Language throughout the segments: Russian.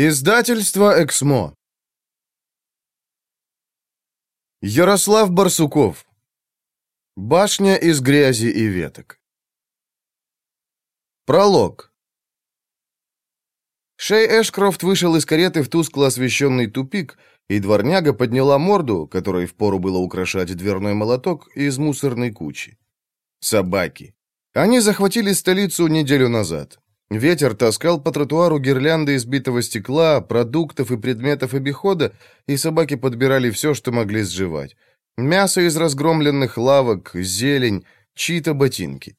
Издательство «Эксмо». Ярослав Барсуков. Башня из грязи и веток. Пролог. Шей Эшкрофт вышел из кареты в тускло освещенный тупик, и дворняга подняла морду, которой впору было украшать дверной молоток, из мусорной кучи. Собаки. Они захватили столицу неделю назад. Ветер таскал по тротуару гирлянды избитого стекла, продуктов и предметов обихода, и собаки подбирали все, что могли сживать. Мясо из разгромленных лавок, зелень, чьи-то ботинки.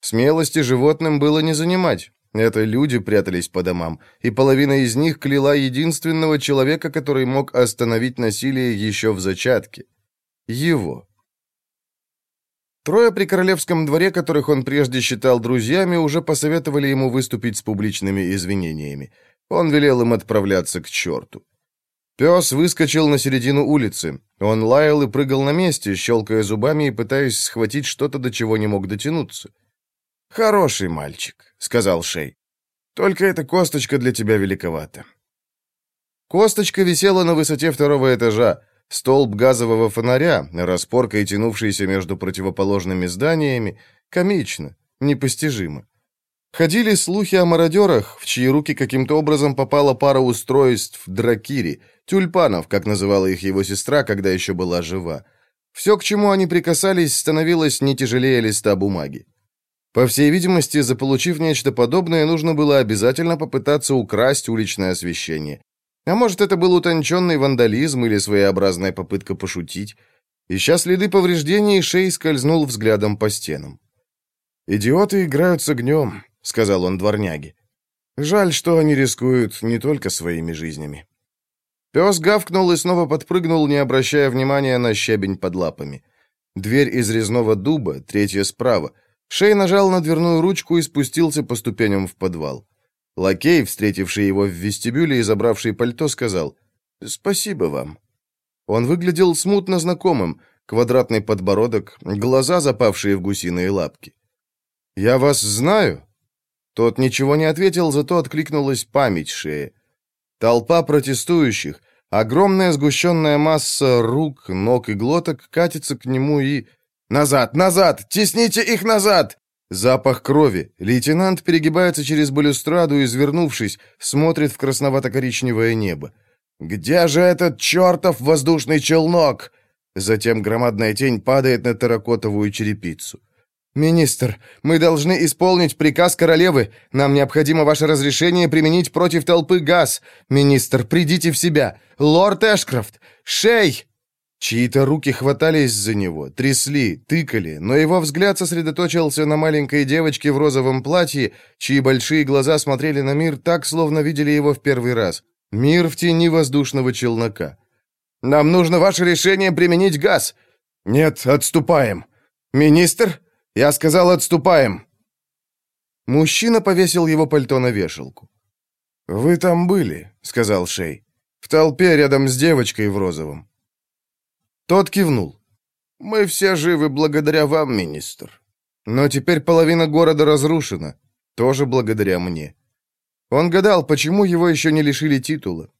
Смелости животным было не занимать. Это люди прятались по домам, и половина из них кляла единственного человека, который мог остановить насилие еще в зачатке. Его. Трое при королевском дворе, которых он прежде считал друзьями, уже посоветовали ему выступить с публичными извинениями. Он велел им отправляться к черту. Пес выскочил на середину улицы. Он лаял и прыгал на месте, щелкая зубами и пытаясь схватить что-то, до чего не мог дотянуться. «Хороший мальчик», — сказал Шей. «Только эта косточка для тебя великовата». Косточка висела на высоте второго этажа, Столб газового фонаря, распоркой тянувшийся между противоположными зданиями, комично, непостижимо. Ходили слухи о мародерах, в чьи руки каким-то образом попала пара устройств дракири, тюльпанов, как называла их его сестра, когда еще была жива. Все, к чему они прикасались, становилось не тяжелее листа бумаги. По всей видимости, заполучив нечто подобное, нужно было обязательно попытаться украсть уличное освещение. А может, это был утонченный вандализм или своеобразная попытка пошутить. Ища следы повреждений, Шей скользнул взглядом по стенам. «Идиоты играют с огнем», — сказал он дворняге. «Жаль, что они рискуют не только своими жизнями». Пес гавкнул и снова подпрыгнул, не обращая внимания на щебень под лапами. Дверь из резного дуба, третья справа. Шей нажал на дверную ручку и спустился по ступеням в подвал. Лакей, встретивший его в вестибюле и забравший пальто, сказал «Спасибо вам». Он выглядел смутно знакомым, квадратный подбородок, глаза, запавшие в гусиные лапки. «Я вас знаю?» Тот ничего не ответил, зато откликнулась память шеи. Толпа протестующих, огромная сгущенная масса рук, ног и глоток катится к нему и... «Назад! Назад! Тесните их назад!» Запах крови. Лейтенант перегибается через балюстраду, извернувшись, смотрит в красновато-коричневое небо. «Где же этот чертов воздушный челнок?» Затем громадная тень падает на терракотовую черепицу. «Министр, мы должны исполнить приказ королевы. Нам необходимо ваше разрешение применить против толпы газ. Министр, придите в себя. Лорд Эшкрофт! Шей!» Чьи-то руки хватались за него, трясли, тыкали, но его взгляд сосредоточился на маленькой девочке в розовом платье, чьи большие глаза смотрели на мир так, словно видели его в первый раз. Мир в тени воздушного челнока. «Нам нужно ваше решение применить газ!» «Нет, отступаем!» «Министр?» «Я сказал, отступаем!» Мужчина повесил его пальто на вешалку. «Вы там были», — сказал Шей. «В толпе рядом с девочкой в розовом». Тот кивнул. «Мы все живы благодаря вам, министр. Но теперь половина города разрушена. Тоже благодаря мне». Он гадал, почему его еще не лишили титула.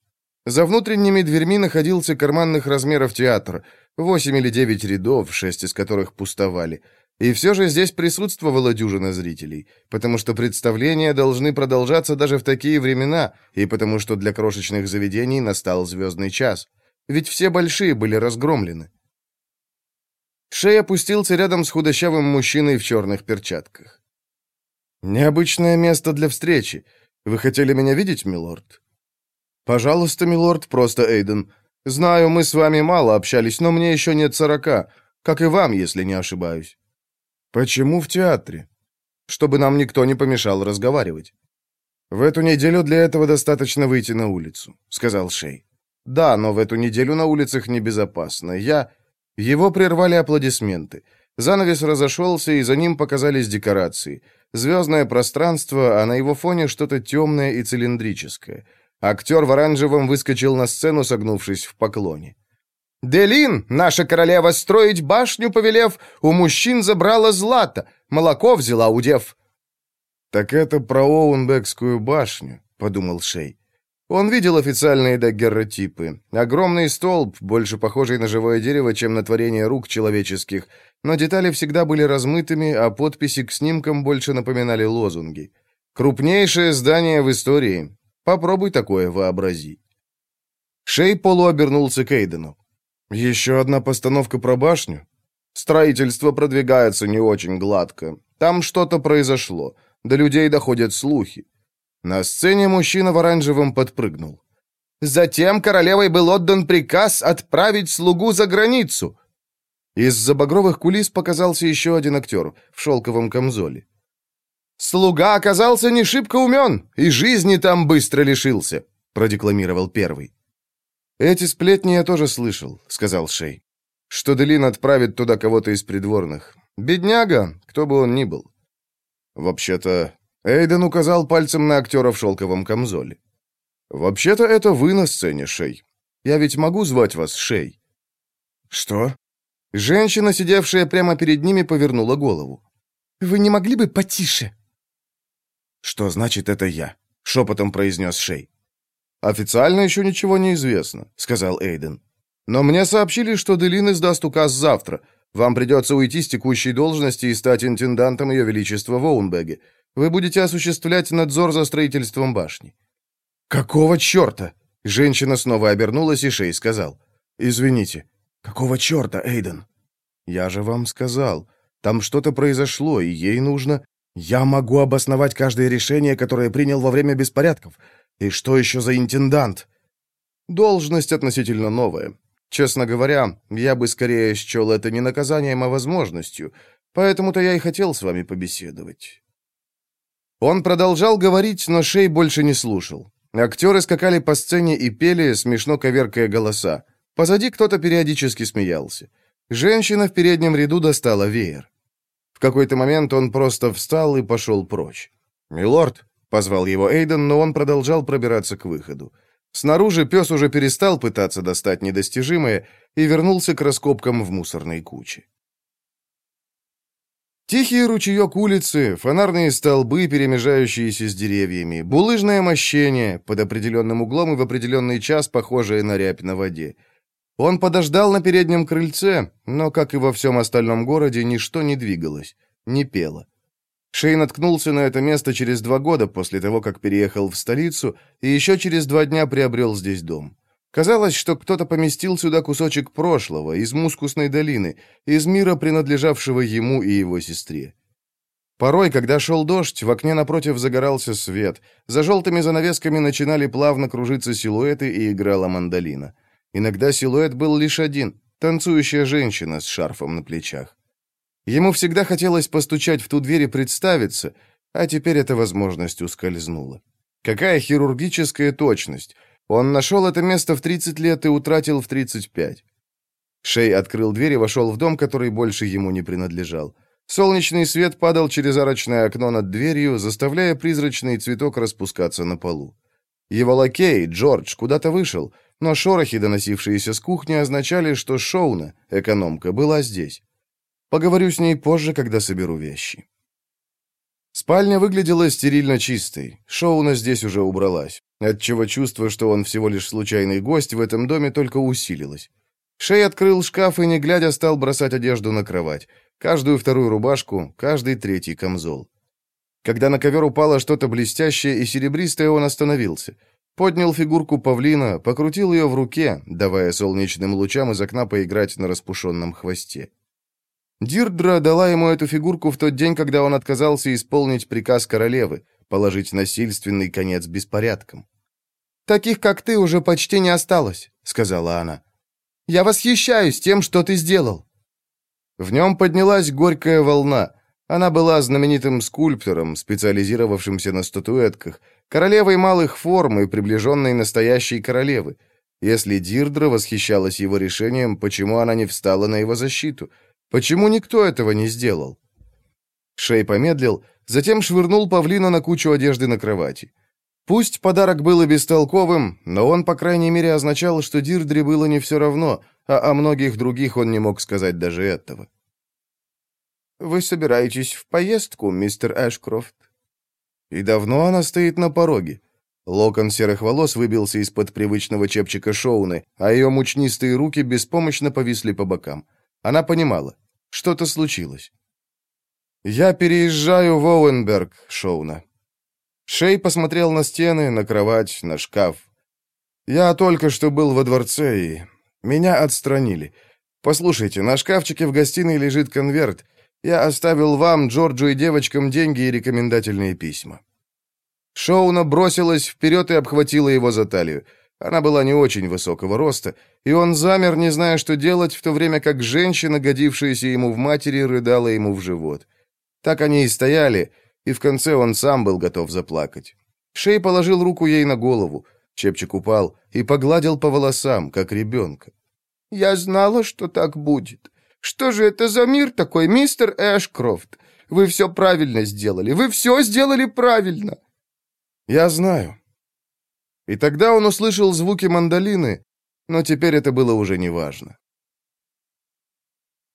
За внутренними дверьми находился карманных размеров театр, восемь или девять рядов, шесть из которых пустовали. И все же здесь присутствовала дюжина зрителей, потому что представления должны продолжаться даже в такие времена, и потому что для крошечных заведений настал звездный час. Ведь все большие были разгромлены. Шей опустился рядом с худощавым мужчиной в черных перчатках. «Необычное место для встречи. Вы хотели меня видеть, милорд?» «Пожалуйста, милорд, просто Эйден. Знаю, мы с вами мало общались, но мне еще нет сорока, как и вам, если не ошибаюсь». «Почему в театре?» «Чтобы нам никто не помешал разговаривать». «В эту неделю для этого достаточно выйти на улицу», — сказал Шей. Да, но в эту неделю на улицах небезопасно. Я... Его прервали аплодисменты. Занавес разошелся, и за ним показались декорации. Звездное пространство, а на его фоне что-то темное и цилиндрическое. Актер в оранжевом выскочил на сцену, согнувшись в поклоне. «Делин, наша королева, строить башню повелев, у мужчин забрала злато, молоко взяла удев». «Так это про Оунбекскую башню», — подумал Шей. Он видел официальные даггерротипы. Огромный столб, больше похожий на живое дерево, чем на творение рук человеческих, но детали всегда были размытыми, а подписи к снимкам больше напоминали лозунги. «Крупнейшее здание в истории. Попробуй такое вообрази». Шей полуобернулся к Эйдену. «Еще одна постановка про башню?» «Строительство продвигается не очень гладко. Там что-то произошло. До людей доходят слухи. На сцене мужчина в оранжевом подпрыгнул. Затем королевой был отдан приказ отправить слугу за границу. Из-за багровых кулис показался еще один актер в шелковом камзоле. «Слуга оказался не шибко умен, и жизни там быстро лишился», — продекламировал первый. «Эти сплетни я тоже слышал», — сказал Шей. «Что Делин отправит туда кого-то из придворных. Бедняга, кто бы он ни был». «Вообще-то, Эйден указал пальцем на актера в шелковом камзоле. «Вообще-то это вы на сцене, Шей. Я ведь могу звать вас Шей?» «Что?» Женщина, сидевшая прямо перед ними, повернула голову. «Вы не могли бы потише?» «Что значит это я?» — шепотом произнес Шей. «Официально еще ничего не известно», — сказал Эйден. «Но мне сообщили, что Делин издаст указ завтра. Вам придется уйти с текущей должности и стать интендантом Ее Величества в Оунбеге. Вы будете осуществлять надзор за строительством башни». «Какого черта?» Женщина снова обернулась, и Шей сказал. «Извините. Какого черта, Эйден?» «Я же вам сказал. Там что-то произошло, и ей нужно...» «Я могу обосновать каждое решение, которое принял во время беспорядков. И что еще за интендант?» «Должность относительно новая. Честно говоря, я бы скорее счел это не наказанием, а возможностью. Поэтому-то я и хотел с вами побеседовать». Он продолжал говорить, но Шей больше не слушал. Актеры скакали по сцене и пели, смешно коверкая голоса. Позади кто-то периодически смеялся. Женщина в переднем ряду достала веер. В какой-то момент он просто встал и пошел прочь. «Милорд», — позвал его Эйден, но он продолжал пробираться к выходу. Снаружи пес уже перестал пытаться достать недостижимое и вернулся к раскопкам в мусорной куче. Тихий ручеек улицы, фонарные столбы, перемежающиеся с деревьями, булыжное мощение, под определенным углом и в определенный час похожее на рябь на воде. Он подождал на переднем крыльце, но, как и во всем остальном городе, ничто не двигалось, не пело. Шей наткнулся на это место через два года после того, как переехал в столицу, и еще через два дня приобрел здесь дом. Казалось, что кто-то поместил сюда кусочек прошлого, из мускусной долины, из мира, принадлежавшего ему и его сестре. Порой, когда шел дождь, в окне напротив загорался свет, за желтыми занавесками начинали плавно кружиться силуэты и играла мандолина. Иногда силуэт был лишь один — танцующая женщина с шарфом на плечах. Ему всегда хотелось постучать в ту дверь и представиться, а теперь эта возможность ускользнула. Какая хирургическая точность! Он нашел это место в 30 лет и утратил в 35. Шей открыл дверь и вошел в дом, который больше ему не принадлежал. Солнечный свет падал через арочное окно над дверью, заставляя призрачный цветок распускаться на полу. Его лакей, Джордж, куда-то вышел, но шорохи, доносившиеся с кухни, означали, что Шоуна, экономка, была здесь. Поговорю с ней позже, когда соберу вещи. Спальня выглядела стерильно чистой. Шоуна здесь уже убралась, отчего чувство, что он всего лишь случайный гость в этом доме, только усилилось. Шей открыл шкаф и, не глядя, стал бросать одежду на кровать. Каждую вторую рубашку, каждый третий камзол. Когда на ковер упало что-то блестящее и серебристое, он остановился. Поднял фигурку павлина, покрутил ее в руке, давая солнечным лучам из окна поиграть на распушенном хвосте. Дирдра дала ему эту фигурку в тот день, когда он отказался исполнить приказ королевы, положить насильственный конец беспорядкам. «Таких, как ты, уже почти не осталось», — сказала она. «Я восхищаюсь тем, что ты сделал». В нем поднялась горькая волна. Она была знаменитым скульптором, специализировавшимся на статуэтках, королевой малых форм и приближенной настоящей королевы. Если Дирдра восхищалась его решением, почему она не встала на его защиту — Почему никто этого не сделал? Шей помедлил, затем швырнул павлина на кучу одежды на кровати. Пусть подарок был и бестолковым, но он, по крайней мере, означал, что Дирдре было не все равно, а о многих других он не мог сказать даже этого. «Вы собираетесь в поездку, мистер Эшкрофт?» «И давно она стоит на пороге?» Локон серых волос выбился из-под привычного чепчика Шоуны, а ее мучнистые руки беспомощно повисли по бокам. Она понимала, что-то случилось. «Я переезжаю в Оуэнберг, Шоуна». Шей посмотрел на стены, на кровать, на шкаф. «Я только что был во дворце, и меня отстранили. Послушайте, на шкафчике в гостиной лежит конверт. Я оставил вам, Джорджу и девочкам деньги и рекомендательные письма». Шоуна бросилась вперед и обхватила его за талию. Она была не очень высокого роста, и он замер, не зная, что делать, в то время как женщина, годившаяся ему в матери, рыдала ему в живот. Так они и стояли, и в конце он сам был готов заплакать. Шей положил руку ей на голову. Чепчик упал и погладил по волосам, как ребенка. «Я знала, что так будет. Что же это за мир такой, мистер Эшкрофт? Вы все правильно сделали. Вы все сделали правильно. «Я знаю». И тогда он услышал звуки мандолины, но теперь это было уже неважно.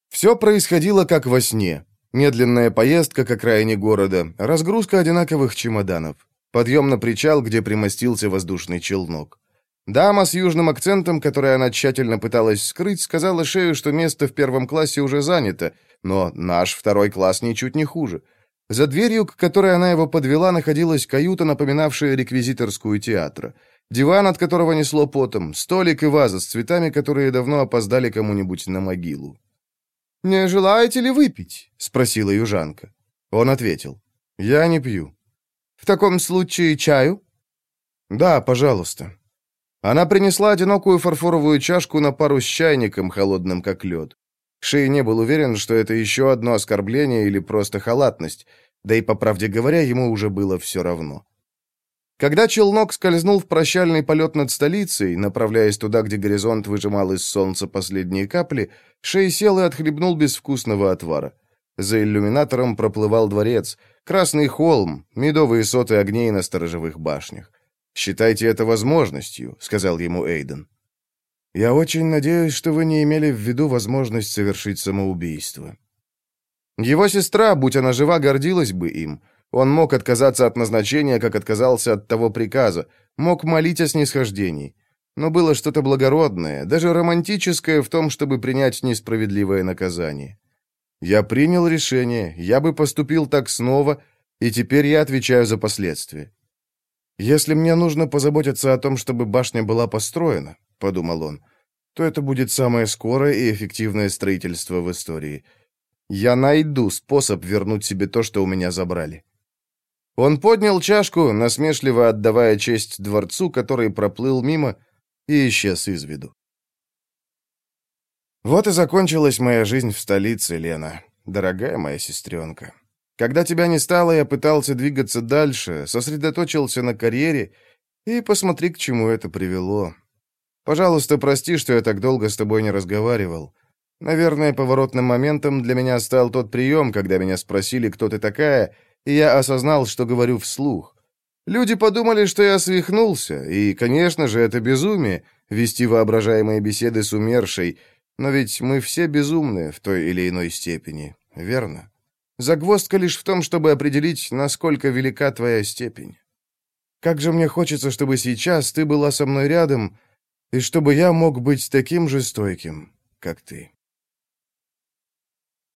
Все происходило как во сне. Медленная поездка к окраине города, разгрузка одинаковых чемоданов, подъем на причал, где примостился воздушный челнок. Дама с южным акцентом, которое она тщательно пыталась скрыть, сказала Шею, что место в первом классе уже занято, но наш второй класс ничуть не хуже. За дверью, к которой она его подвела, находилась каюта, напоминавшая реквизиторскую театра. Диван, от которого несло потом, столик и ваза с цветами, которые давно опоздали кому-нибудь на могилу. «Не желаете ли выпить?» — спросила южанка. Он ответил. «Я не пью». «В таком случае чаю?» «Да, пожалуйста». Она принесла одинокую фарфоровую чашку на пару с чайником, холодным как лед. Шей не был уверен, что это еще одно оскорбление или просто халатность, да и, по правде говоря, ему уже было все равно. Когда челнок скользнул в прощальный полет над столицей, направляясь туда, где горизонт выжимал из солнца последние капли, Шей сел и отхлебнул безвкусного отвара. За иллюминатором проплывал дворец, красный холм, медовые соты огней на сторожевых башнях. «Считайте это возможностью», — сказал ему Эйден. Я очень надеюсь, что вы не имели в виду возможность совершить самоубийство. Его сестра, будь она жива, гордилась бы им. Он мог отказаться от назначения, как отказался от того приказа, мог молить о снисхождении. Но было что-то благородное, даже романтическое в том, чтобы принять несправедливое наказание. Я принял решение, я бы поступил так снова, и теперь я отвечаю за последствия. Если мне нужно позаботиться о том, чтобы башня была построена, подумал он, то это будет самое скорое и эффективное строительство в истории. Я найду способ вернуть себе то, что у меня забрали. Он поднял чашку, насмешливо отдавая честь дворцу, который проплыл мимо и исчез из виду. Вот и закончилась моя жизнь в столице, Лена, дорогая моя сестренка. Когда тебя не стало, я пытался двигаться дальше, сосредоточился на карьере, и посмотри, к чему это привело. Пожалуйста, прости, что я так долго с тобой не разговаривал. Наверное, поворотным моментом для меня стал тот прием, когда меня спросили, кто ты такая, и я осознал, что говорю вслух. Люди подумали, что я свихнулся, и, конечно же, это безумие — вести воображаемые беседы с умершей, но ведь мы все безумны в той или иной степени, верно? Загвоздка лишь в том, чтобы определить, насколько велика твоя степень. Как же мне хочется, чтобы сейчас ты была со мной рядом — и чтобы я мог быть таким же стойким, как ты.